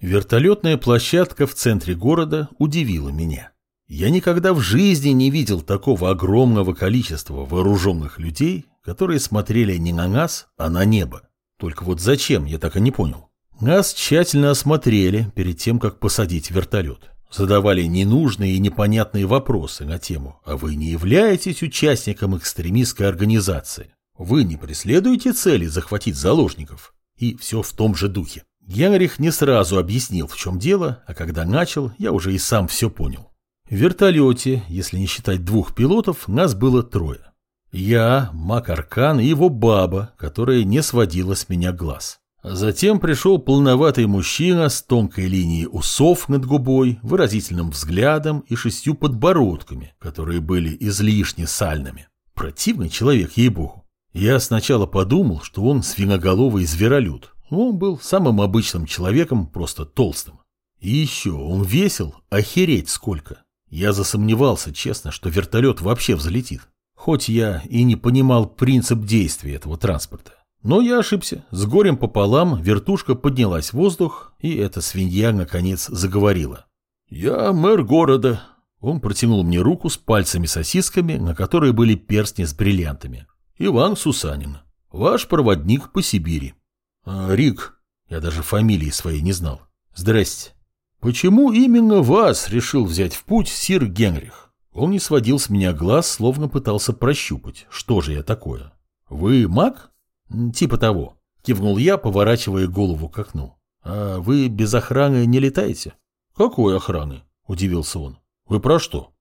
Вертолетная площадка в центре города удивила меня. Я никогда в жизни не видел такого огромного количества вооруженных людей, которые смотрели не на нас, а на небо. Только вот зачем, я так и не понял. Нас тщательно осмотрели перед тем, как посадить вертолет. Задавали ненужные и непонятные вопросы на тему «А вы не являетесь участником экстремистской организации? Вы не преследуете цели захватить заложников?» И все в том же духе. Генрих не сразу объяснил, в чем дело, а когда начал, я уже и сам все понял. В вертолете, если не считать двух пилотов, нас было трое. Я, Мак Аркан и его баба, которая не сводила с меня глаз. Затем пришел полноватый мужчина с тонкой линией усов над губой, выразительным взглядом и шестью подбородками, которые были излишне сальными. Противный человек, ей-богу. Я сначала подумал, что он свиноголовый зверолюд. Он был самым обычным человеком, просто толстым. И еще он весил охереть сколько. Я засомневался, честно, что вертолет вообще взлетит. Хоть я и не понимал принцип действия этого транспорта. Но я ошибся. С горем пополам вертушка поднялась в воздух, и эта свинья наконец заговорила. «Я мэр города». Он протянул мне руку с пальцами-сосисками, на которые были перстни с бриллиантами. «Иван Сусанин. Ваш проводник по Сибири». А, «Рик». Я даже фамилии своей не знал. «Здрасте». «Почему именно вас решил взять в путь сир Генрих?» Он не сводил с меня глаз, словно пытался прощупать, что же я такое. «Вы маг?» «Типа того», — кивнул я, поворачивая голову к окну. «А вы без охраны не летаете?» «Какой охраны?» — удивился он. «Вы про что?»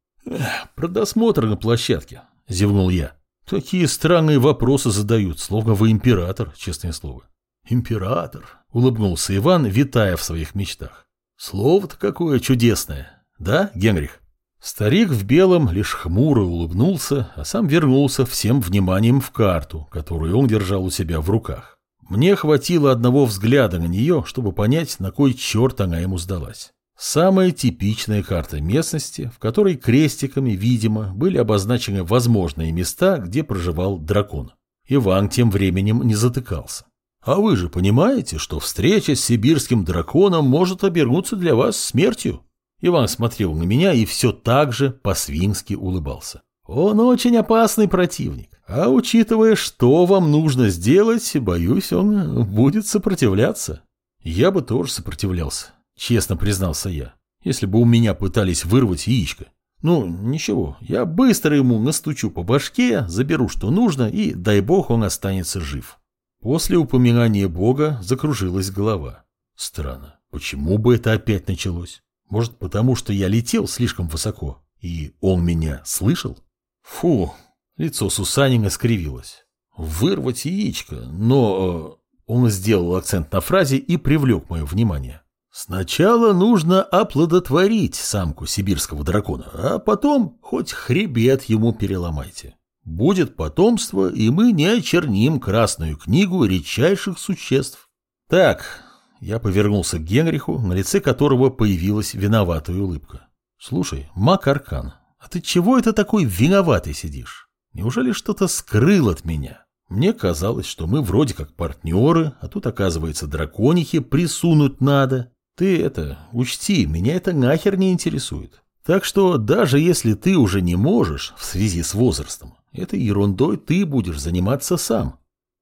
«Про досмотр на площадке», — зевнул я. «Такие странные вопросы задают, словно вы император, честное слово». «Император», — улыбнулся Иван, витая в своих мечтах. «Слово-то какое чудесное, да, Генрих?» Старик в белом лишь хмуро улыбнулся, а сам вернулся всем вниманием в карту, которую он держал у себя в руках. Мне хватило одного взгляда на нее, чтобы понять, на кой черт она ему сдалась. Самая типичная карта местности, в которой крестиками, видимо, были обозначены возможные места, где проживал дракон. Иван тем временем не затыкался. А вы же понимаете, что встреча с сибирским драконом может обернуться для вас смертью? Иван смотрел на меня и все так же по-свински улыбался. Он очень опасный противник. А учитывая, что вам нужно сделать, боюсь, он будет сопротивляться. Я бы тоже сопротивлялся, честно признался я, если бы у меня пытались вырвать яичко. Ну, ничего, я быстро ему настучу по башке, заберу, что нужно, и, дай бог, он останется жив. После упоминания Бога закружилась голова. Странно, почему бы это опять началось? Может, потому что я летел слишком высоко, и он меня слышал? Фу, лицо Сусанина скривилось. Вырвать яичко, но... Э, он сделал акцент на фразе и привлек мое внимание. Сначала нужно оплодотворить самку сибирского дракона, а потом хоть хребет ему переломайте. Будет потомство, и мы не очерним красную книгу редчайших существ. Так, я повернулся к Генриху, на лице которого появилась виноватая улыбка. «Слушай, Мак Аркан, а ты чего это такой виноватый сидишь? Неужели что-то скрыл от меня? Мне казалось, что мы вроде как партнеры, а тут, оказывается, драконихи присунуть надо. Ты это, учти, меня это нахер не интересует. Так что даже если ты уже не можешь в связи с возрастом, этой ерундой ты будешь заниматься сам».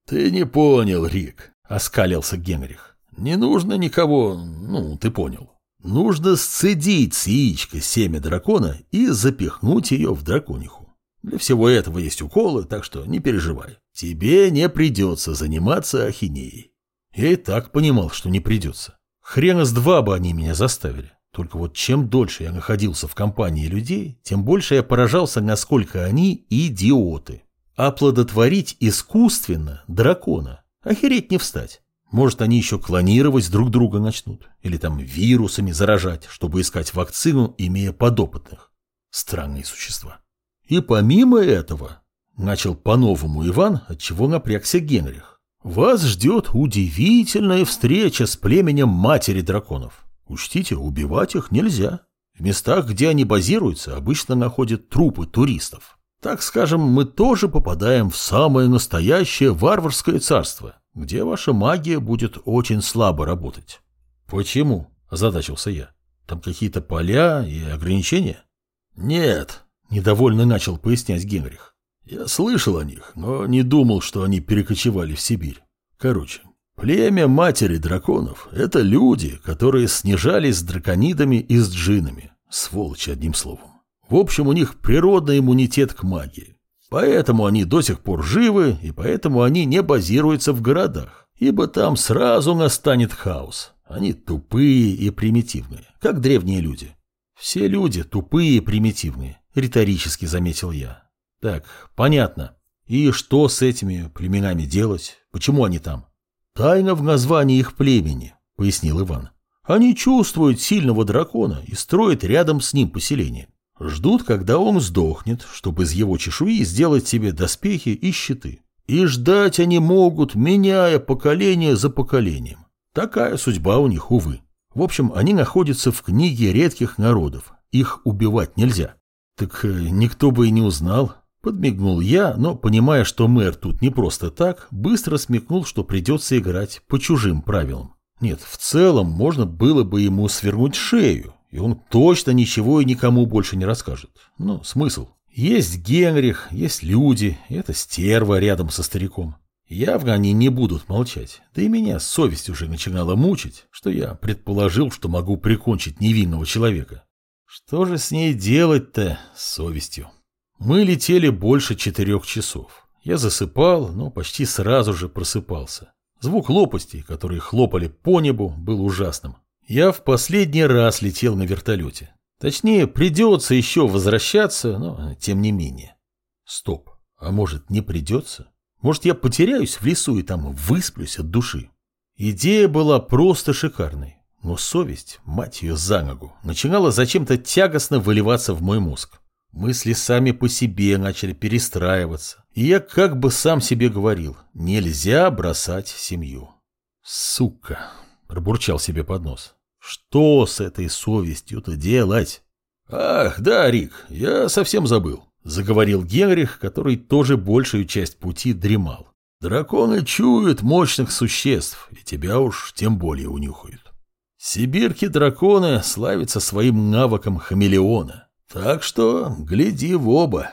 «Ты не понял, Рик», — оскалился Генрих. Не нужно никого, ну, ты понял. Нужно сцедить с яичка семя дракона и запихнуть ее в дракониху. Для всего этого есть уколы, так что не переживай. Тебе не придется заниматься ахинеей. Я и так понимал, что не придется. Хрена с два бы они меня заставили. Только вот чем дольше я находился в компании людей, тем больше я поражался, насколько они идиоты. Оплодотворить искусственно дракона. Охереть не встать. Может, они еще клонировать друг друга начнут, или там вирусами заражать, чтобы искать вакцину, имея подопытных. Странные существа. И помимо этого, начал по-новому Иван, от чего напрягся Генрих, вас ждет удивительная встреча с племенем матери драконов. Учтите, убивать их нельзя. В местах, где они базируются, обычно находят трупы туристов. Так скажем, мы тоже попадаем в самое настоящее варварское царство – где ваша магия будет очень слабо работать. Почему? озадачился я. Там какие-то поля и ограничения? Нет, недовольно начал пояснять Генрих. Я слышал о них, но не думал, что они перекочевали в Сибирь. Короче, племя матери драконов – это люди, которые снижались с драконидами и с джинами. Сволочи, одним словом. В общем, у них природный иммунитет к магии. Поэтому они до сих пор живы, и поэтому они не базируются в городах, ибо там сразу настанет хаос. Они тупые и примитивные, как древние люди. Все люди тупые и примитивные, риторически заметил я. Так, понятно. И что с этими племенами делать? Почему они там? Тайна в названии их племени, пояснил Иван. Они чувствуют сильного дракона и строят рядом с ним поселение. Ждут, когда он сдохнет, чтобы из его чешуи сделать себе доспехи и щиты. И ждать они могут, меняя поколение за поколением. Такая судьба у них, увы. В общем, они находятся в книге редких народов. Их убивать нельзя. Так э, никто бы и не узнал. Подмигнул я, но, понимая, что мэр тут не просто так, быстро смекнул, что придется играть по чужим правилам. Нет, в целом можно было бы ему свернуть шею, и он точно ничего и никому больше не расскажет. Ну, смысл? Есть Генрих, есть люди, это стерва рядом со стариком. Явно они не будут молчать. Да и меня совесть уже начинала мучить, что я предположил, что могу прикончить невинного человека. Что же с ней делать-то, совестью? Мы летели больше четырех часов. Я засыпал, но почти сразу же просыпался. Звук лопастей, которые хлопали по небу, был ужасным. Я в последний раз летел на вертолете. Точнее, придется еще возвращаться, но тем не менее. Стоп, а может не придется? Может, я потеряюсь в лесу и там высплюсь от души? Идея была просто шикарной, но совесть, мать ее за ногу, начинала зачем-то тягостно выливаться в мой мозг. Мысли сами по себе начали перестраиваться, и я как бы сам себе говорил, нельзя бросать семью. Сука, пробурчал себе под нос. Что с этой совестью-то делать? Ах, да, Рик, я совсем забыл. Заговорил Генрих, который тоже большую часть пути дремал. Драконы чуют мощных существ, и тебя уж тем более унюхают. Сибирки драконы славятся своим навыком хамелеона. Так что гляди в оба.